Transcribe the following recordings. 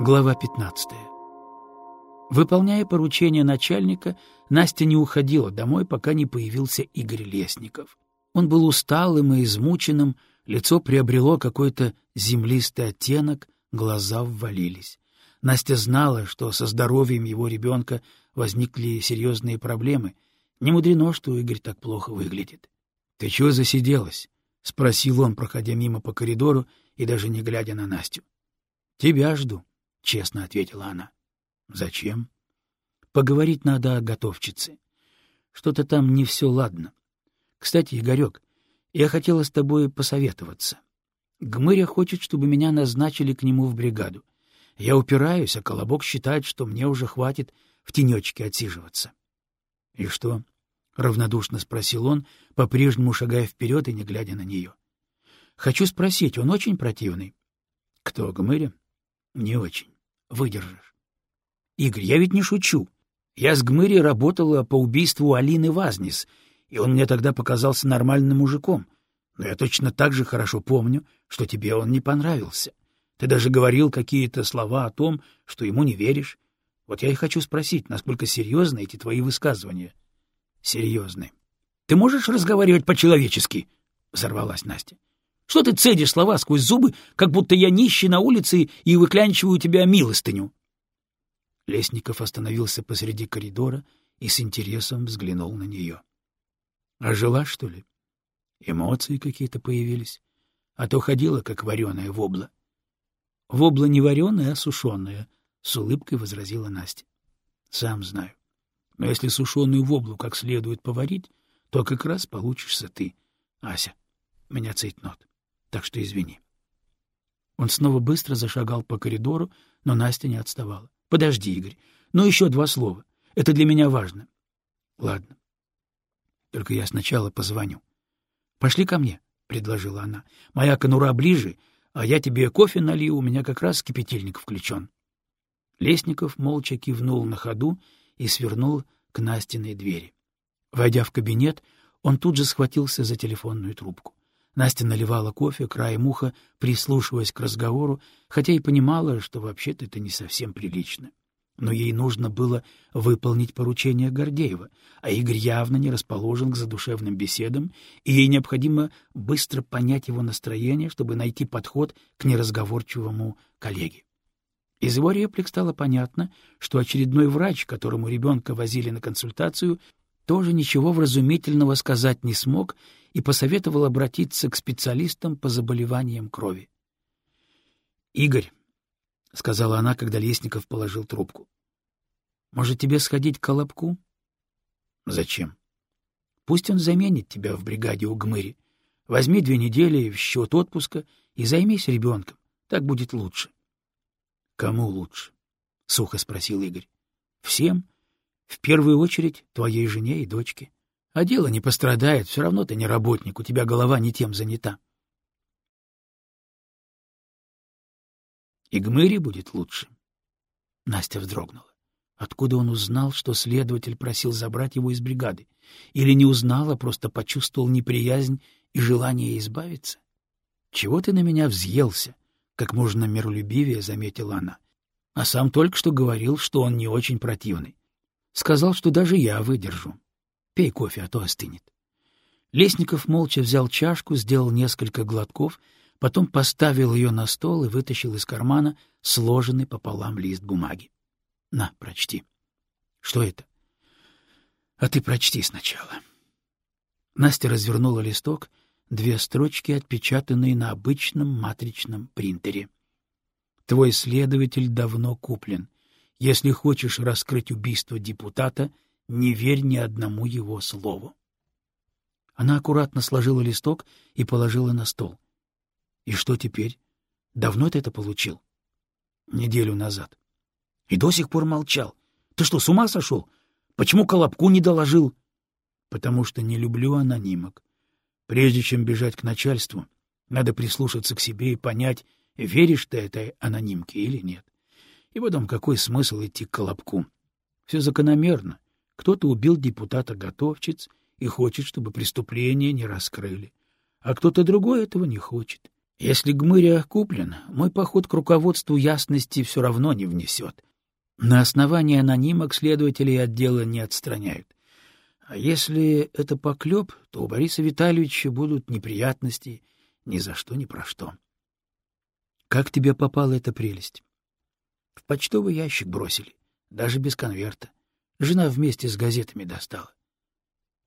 Глава 15. Выполняя поручение начальника, Настя не уходила домой, пока не появился Игорь Лесников. Он был усталым и измученным, лицо приобрело какой-то землистый оттенок, глаза ввалились. Настя знала, что со здоровьем его ребенка возникли серьезные проблемы. Не мудрено, что Игорь так плохо выглядит. — Ты чего засиделась? — спросил он, проходя мимо по коридору и даже не глядя на Настю. — Тебя жду, — честно ответила она. — Зачем? — Поговорить надо о готовчице. Что-то там не все ладно. Кстати, Игорек, я хотела с тобой посоветоваться. Гмыря хочет, чтобы меня назначили к нему в бригаду. Я упираюсь, а Колобок считает, что мне уже хватит в тенечке отсиживаться. — И что? — равнодушно спросил он, по-прежнему шагая вперед и не глядя на нее. — Хочу спросить, он очень противный? — Кто, Гмыря? — Не очень. Выдержишь. — Игорь, я ведь не шучу. Я с Гмыри работала по убийству Алины Вазнис, и он мне тогда показался нормальным мужиком. Но я точно так же хорошо помню, что тебе он не понравился. Ты даже говорил какие-то слова о том, что ему не веришь. Вот я и хочу спросить, насколько серьезны эти твои высказывания? — Серьезны. — Ты можешь разговаривать по-человечески? — взорвалась Настя. — Что ты цедишь слова сквозь зубы, как будто я нищий на улице и выклянчиваю тебя милостыню? Лесников остановился посреди коридора и с интересом взглянул на нее. — А жила, что ли? Эмоции какие-то появились, а то ходила, как вареная вобла. — Вобла не вареная, а сушеная, — с улыбкой возразила Настя. — Сам знаю. Но если сушеную воблу как следует поварить, то как раз получишься ты, Ася. Меня цейтнот. Так что извини. Он снова быстро зашагал по коридору, но Настя не отставала. — Подожди, Игорь. Ну, еще два слова. Это для меня важно. — Ладно. Только я сначала позвоню. — Пошли ко мне, — предложила она. — Моя конура ближе, а я тебе кофе налью, у меня как раз кипятильник включен. Лесников молча кивнул на ходу и свернул к Настиной двери. Войдя в кабинет, он тут же схватился за телефонную трубку. Настя наливала кофе, краем уха, прислушиваясь к разговору, хотя и понимала, что вообще-то это не совсем прилично. Но ей нужно было выполнить поручение Гордеева, а Игорь явно не расположен к задушевным беседам, и ей необходимо быстро понять его настроение, чтобы найти подход к неразговорчивому коллеге. Из его реплик стало понятно, что очередной врач, которому ребенка возили на консультацию, тоже ничего вразумительного сказать не смог и посоветовал обратиться к специалистам по заболеваниям крови. — Игорь, — сказала она, когда Лесников положил трубку, — может, тебе сходить к Колобку? — Зачем? — Пусть он заменит тебя в бригаде у Гмыри. Возьми две недели в счет отпуска и займись ребенком. Так будет лучше. — Кому лучше? — сухо спросил Игорь. — Всем. В первую очередь твоей жене и дочке. А дело не пострадает, все равно ты не работник, у тебя голова не тем занята. И Гмыре будет лучше. Настя вздрогнула. Откуда он узнал, что следователь просил забрать его из бригады? Или не узнал, а просто почувствовал неприязнь и желание избавиться? — Чего ты на меня взъелся? — как можно миролюбивее заметила она. А сам только что говорил, что он не очень противный. Сказал, что даже я выдержу. Пей кофе, а то остынет. Лесников молча взял чашку, сделал несколько глотков, потом поставил ее на стол и вытащил из кармана сложенный пополам лист бумаги. — На, прочти. — Что это? — А ты прочти сначала. Настя развернула листок, две строчки, отпечатанные на обычном матричном принтере. «Твой следователь давно куплен. Если хочешь раскрыть убийство депутата — не верь ни одному его слову. Она аккуратно сложила листок и положила на стол. — И что теперь? Давно ты это получил? — Неделю назад. — И до сих пор молчал. Ты что, с ума сошел? Почему Колобку не доложил? — Потому что не люблю анонимок. Прежде чем бежать к начальству, надо прислушаться к себе и понять, веришь ты этой анонимке или нет. И потом, какой смысл идти к Колобку? Все закономерно. Кто-то убил депутата-готовчиц и хочет, чтобы преступление не раскрыли, а кто-то другой этого не хочет. Если Гмыря куплен, мой поход к руководству ясности все равно не внесет. На основании анонимок следователей отдела не отстраняют. А если это поклеп, то у Бориса Витальевича будут неприятности ни за что, ни про что. Как тебе попала эта прелесть? В почтовый ящик бросили, даже без конверта. Жена вместе с газетами достала.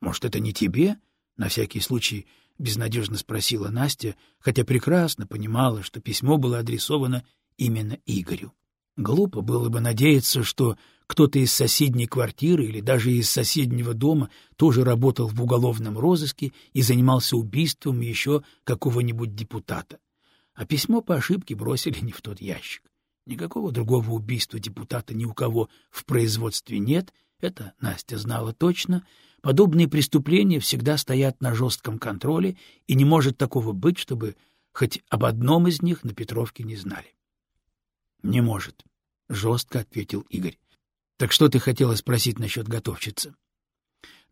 Может, это не тебе? На всякий случай безнадежно спросила Настя, хотя прекрасно понимала, что письмо было адресовано именно Игорю. Глупо было бы надеяться, что кто-то из соседней квартиры или даже из соседнего дома тоже работал в уголовном розыске и занимался убийством еще какого-нибудь депутата. А письмо по ошибке бросили не в тот ящик. Никакого другого убийства депутата ни у кого в производстве нет, это Настя знала точно. Подобные преступления всегда стоят на жестком контроле, и не может такого быть, чтобы хоть об одном из них на Петровке не знали. — Не может, — жестко ответил Игорь. — Так что ты хотела спросить насчет готовщицы?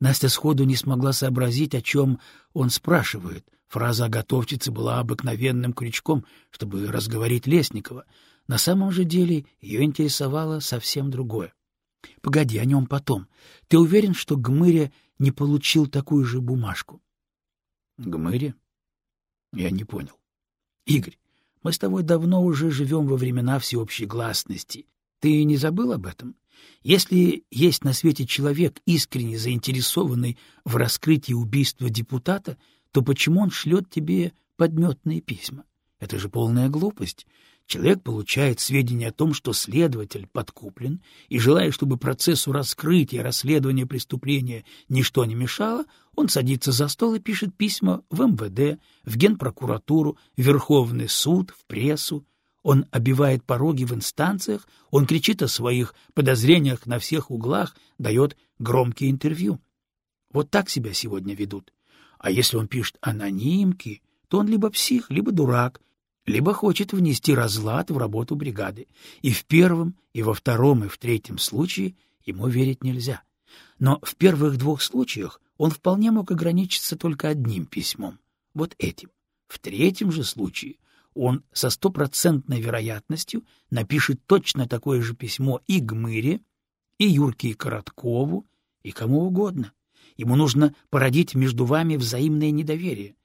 Настя сходу не смогла сообразить, о чем он спрашивает. Фраза о готовщице была обыкновенным крючком, чтобы разговорить Лесникова. На самом же деле ее интересовало совсем другое. — Погоди, о нем потом. Ты уверен, что Гмыря не получил такую же бумажку? — Гмыря? Я не понял. — Игорь, мы с тобой давно уже живем во времена всеобщей гласности. Ты не забыл об этом? Если есть на свете человек, искренне заинтересованный в раскрытии убийства депутата, то почему он шлет тебе подметные письма? Это же полная глупость. Человек получает сведения о том, что следователь подкуплен, и, желая, чтобы процессу раскрытия расследования преступления ничто не мешало, он садится за стол и пишет письма в МВД, в Генпрокуратуру, в Верховный суд, в прессу. Он обивает пороги в инстанциях, он кричит о своих подозрениях на всех углах, дает громкие интервью. Вот так себя сегодня ведут. А если он пишет анонимки, то он либо псих, либо дурак, либо хочет внести разлад в работу бригады. И в первом, и во втором, и в третьем случае ему верить нельзя. Но в первых двух случаях он вполне мог ограничиться только одним письмом, вот этим. В третьем же случае он со стопроцентной вероятностью напишет точно такое же письмо и Гмыре, и Юрке Короткову, и кому угодно. Ему нужно породить между вами взаимное недоверие.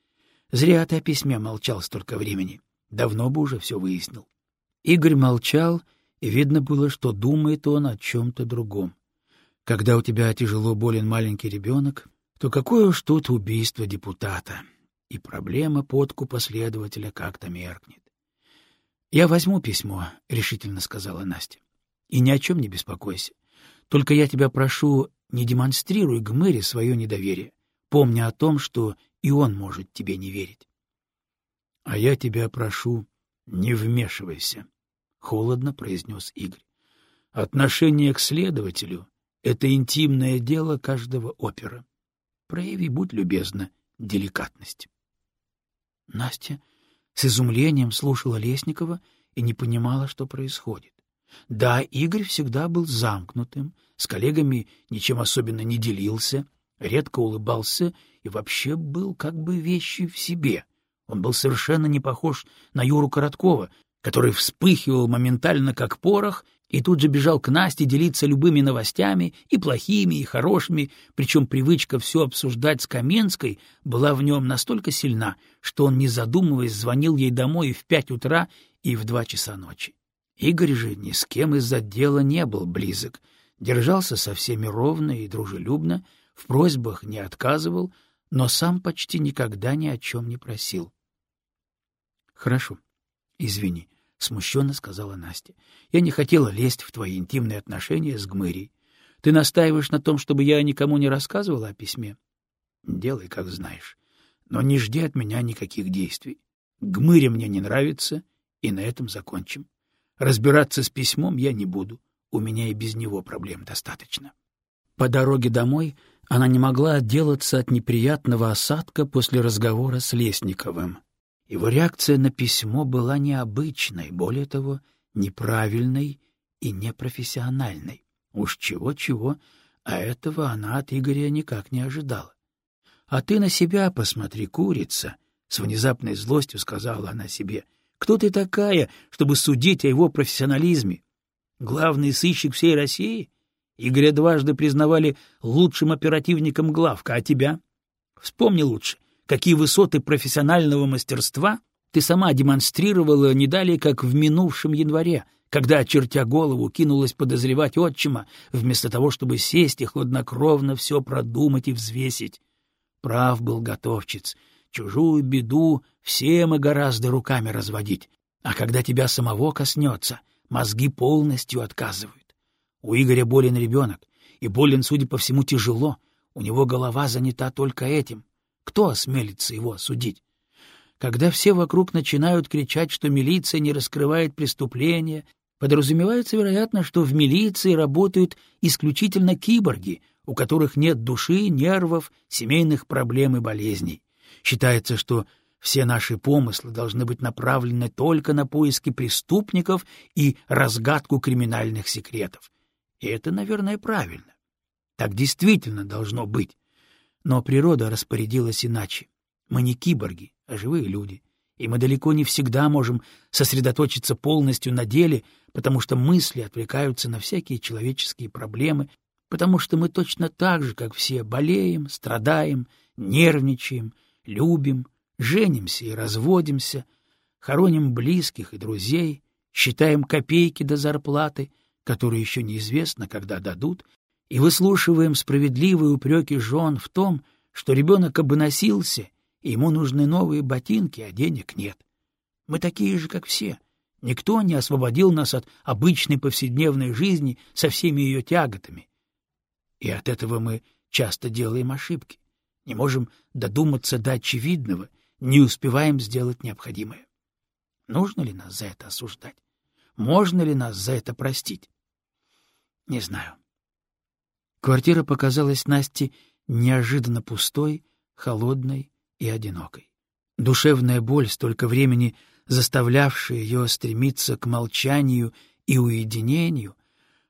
Зря ты о письме молчал столько времени. Давно бы уже все выяснил. Игорь молчал, и видно было, что думает он о чем-то другом. Когда у тебя тяжело болен маленький ребенок, то какое уж тут убийство депутата, и проблема подкупа следователя как-то меркнет. — Я возьму письмо, — решительно сказала Настя. — И ни о чем не беспокойся. Только я тебя прошу, не демонстрируй Гмыре свое недоверие, помня о том, что и он может тебе не верить. — А я тебя прошу, не вмешивайся, — холодно произнес Игорь. — Отношение к следователю — это интимное дело каждого опера. Прояви, будь любезна, деликатность. Настя с изумлением слушала Лесникова и не понимала, что происходит. Да, Игорь всегда был замкнутым, с коллегами ничем особенно не делился, редко улыбался и вообще был как бы вещью в себе. Он был совершенно не похож на Юру Короткова, который вспыхивал моментально как порох и тут же бежал к Насте делиться любыми новостями, и плохими, и хорошими, причем привычка все обсуждать с Каменской была в нем настолько сильна, что он, не задумываясь, звонил ей домой и в пять утра, и в два часа ночи. Игорь же ни с кем из дела не был близок, держался со всеми ровно и дружелюбно, в просьбах не отказывал, но сам почти никогда ни о чем не просил. Хорошо. Извини, — смущенно сказала Настя. Я не хотела лезть в твои интимные отношения с Гмырей. Ты настаиваешь на том, чтобы я никому не рассказывала о письме? Делай, как знаешь. Но не жди от меня никаких действий. Гмыре мне не нравится, и на этом закончим. Разбираться с письмом я не буду. У меня и без него проблем достаточно. По дороге домой она не могла отделаться от неприятного осадка после разговора с Лесниковым. Его реакция на письмо была необычной, более того, неправильной и непрофессиональной. Уж чего-чего, а этого она от Игоря никак не ожидала. — А ты на себя посмотри, курица! С внезапной злостью сказала она себе. Кто ты такая, чтобы судить о его профессионализме? Главный сыщик всей России? Игоря дважды признавали лучшим оперативником главка, а тебя? Вспомни лучше, какие высоты профессионального мастерства ты сама демонстрировала не далее, как в минувшем январе, когда, очертя голову, кинулась подозревать отчима, вместо того, чтобы сесть и хладнокровно все продумать и взвесить. Прав был готовчиц. Чужую беду все мы гораздо руками разводить, а когда тебя самого коснется, мозги полностью отказывают. У Игоря болен ребенок, и болен, судя по всему, тяжело. У него голова занята только этим. Кто осмелится его осудить? Когда все вокруг начинают кричать, что милиция не раскрывает преступления, подразумевается, вероятно, что в милиции работают исключительно киборги, у которых нет души, нервов, семейных проблем и болезней. Считается, что все наши помыслы должны быть направлены только на поиски преступников и разгадку криминальных секретов. И это, наверное, правильно. Так действительно должно быть. Но природа распорядилась иначе. Мы не киборги, а живые люди. И мы далеко не всегда можем сосредоточиться полностью на деле, потому что мысли отвлекаются на всякие человеческие проблемы, потому что мы точно так же, как все, болеем, страдаем, нервничаем, любим, женимся и разводимся, хороним близких и друзей, считаем копейки до зарплаты, которые еще неизвестно, когда дадут, и выслушиваем справедливые упреки жен в том, что ребенок обносился, и ему нужны новые ботинки, а денег нет. Мы такие же, как все. Никто не освободил нас от обычной повседневной жизни со всеми ее тяготами. И от этого мы часто делаем ошибки, не можем додуматься до очевидного не успеваем сделать необходимое. Нужно ли нас за это осуждать? Можно ли нас за это простить? Не знаю. Квартира показалась Насте неожиданно пустой, холодной и одинокой. Душевная боль, столько времени заставлявшая ее стремиться к молчанию и уединению,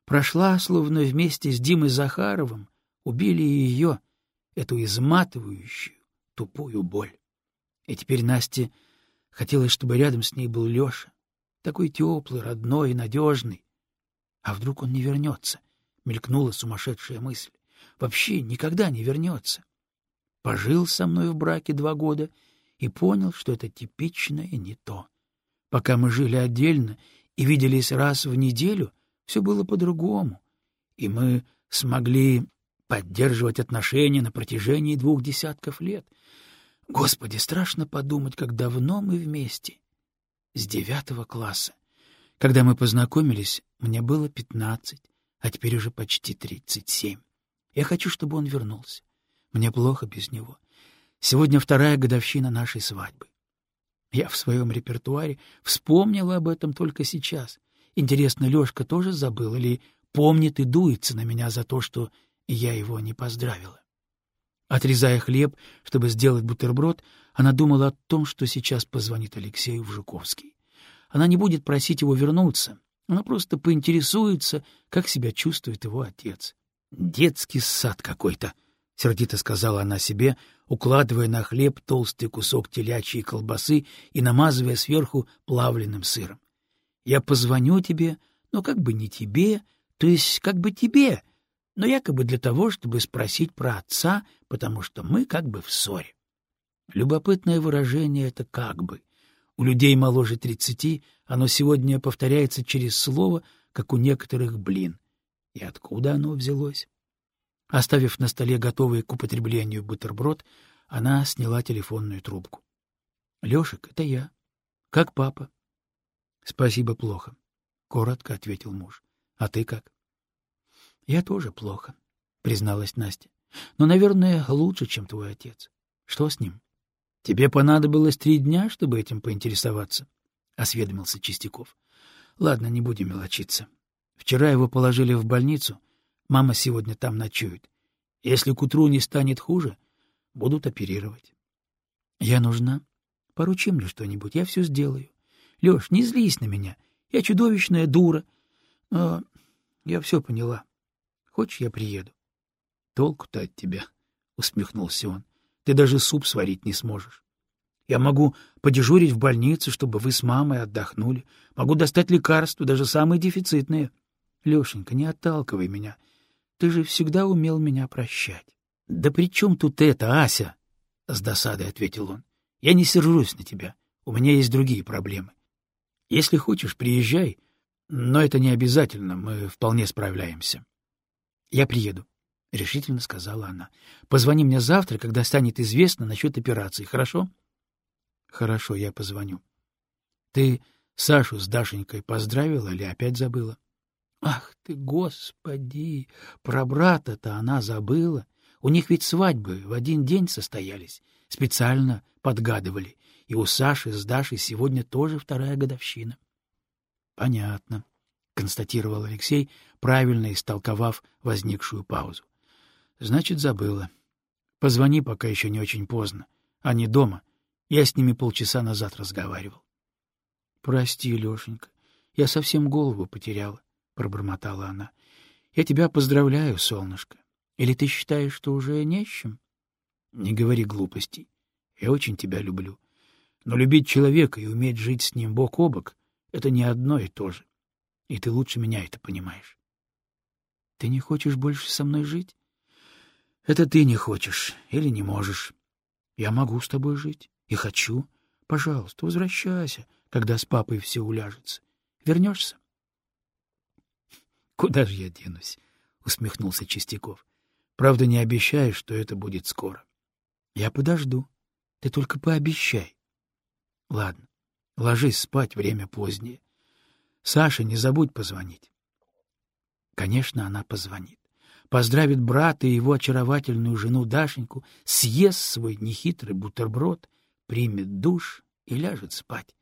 прошла, словно вместе с Димой Захаровым, убили ее, эту изматывающую, тупую боль. И теперь Насте хотелось, чтобы рядом с ней был Леша, такой теплый, родной и надежный. А вдруг он не вернется? Мелькнула сумасшедшая мысль. Вообще никогда не вернется. Пожил со мной в браке два года и понял, что это типичное не то. Пока мы жили отдельно и виделись раз в неделю, все было по-другому, и мы смогли поддерживать отношения на протяжении двух десятков лет — Господи, страшно подумать, как давно мы вместе. С девятого класса. Когда мы познакомились, мне было пятнадцать, а теперь уже почти тридцать семь. Я хочу, чтобы он вернулся. Мне плохо без него. Сегодня вторая годовщина нашей свадьбы. Я в своем репертуаре вспомнила об этом только сейчас. Интересно, Лёшка тоже забыл или помнит и дуется на меня за то, что я его не поздравила? Отрезая хлеб, чтобы сделать бутерброд, она думала о том, что сейчас позвонит Алексею в Жуковский. Она не будет просить его вернуться, она просто поинтересуется, как себя чувствует его отец. «Детский сад какой-то», — сердито сказала она себе, укладывая на хлеб толстый кусок телячьей колбасы и намазывая сверху плавленным сыром. «Я позвоню тебе, но как бы не тебе, то есть как бы тебе, но якобы для того, чтобы спросить про отца, потому что мы как бы в ссоре. Любопытное выражение это «как бы». У людей моложе тридцати оно сегодня повторяется через слово, как у некоторых «блин». И откуда оно взялось? Оставив на столе готовый к употреблению бутерброд, она сняла телефонную трубку. — Лешек, это я. Как папа? — Спасибо, плохо, — коротко ответил муж. — А ты как? Я тоже плохо, призналась Настя. Но, наверное, лучше, чем твой отец. Что с ним? Тебе понадобилось три дня, чтобы этим поинтересоваться, осведомился Чистяков. Ладно, не будем мелочиться. Вчера его положили в больницу, мама сегодня там ночует. Если к утру не станет хуже, будут оперировать. Я нужна. Поручи мне что-нибудь, я все сделаю. Леш, не злись на меня. Я чудовищная дура. Но я все поняла. Хочешь, я приеду? — Толку-то от тебя, — усмехнулся он. — Ты даже суп сварить не сможешь. Я могу подежурить в больнице, чтобы вы с мамой отдохнули. Могу достать лекарства, даже самые дефицитные. Лешенька, не отталкивай меня. Ты же всегда умел меня прощать. — Да при чем тут это, Ася? — с досадой ответил он. — Я не сержусь на тебя. У меня есть другие проблемы. Если хочешь, приезжай, но это не обязательно, мы вполне справляемся. — Я приеду, — решительно сказала она. — Позвони мне завтра, когда станет известно насчет операции, хорошо? — Хорошо, я позвоню. — Ты Сашу с Дашенькой поздравила или опять забыла? — Ах ты, господи! Про брата-то она забыла. У них ведь свадьбы в один день состоялись. Специально подгадывали. И у Саши с Дашей сегодня тоже вторая годовщина. — Понятно, — констатировал Алексей, правильно истолковав возникшую паузу. — Значит, забыла. Позвони, пока еще не очень поздно. Они дома. Я с ними полчаса назад разговаривал. — Прости, Лешенька, я совсем голову потеряла, — пробормотала она. — Я тебя поздравляю, солнышко. Или ты считаешь, что уже не с чем? — Не говори глупостей. Я очень тебя люблю. Но любить человека и уметь жить с ним бок о бок — это не одно и то же. И ты лучше меня это понимаешь. Ты не хочешь больше со мной жить? Это ты не хочешь или не можешь. Я могу с тобой жить и хочу. Пожалуйста, возвращайся, когда с папой все уляжется. Вернешься? Куда же я денусь? — усмехнулся Чистяков. — Правда, не обещаю, что это будет скоро. Я подожду. Ты только пообещай. Ладно, ложись спать, время позднее. Саша, не забудь позвонить. Конечно, она позвонит. Поздравит брата и его очаровательную жену Дашеньку, съест свой нехитрый бутерброд, примет душ и ляжет спать.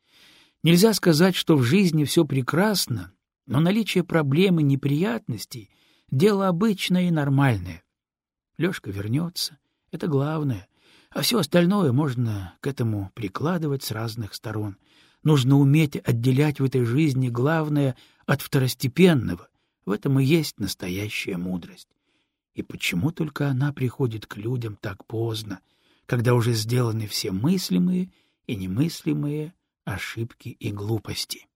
Нельзя сказать, что в жизни все прекрасно, но наличие проблем и неприятностей — дело обычное и нормальное. Лёшка вернется, это главное, а все остальное можно к этому прикладывать с разных сторон. Нужно уметь отделять в этой жизни главное от второстепенного. В этом и есть настоящая мудрость. И почему только она приходит к людям так поздно, когда уже сделаны все мыслимые и немыслимые ошибки и глупости?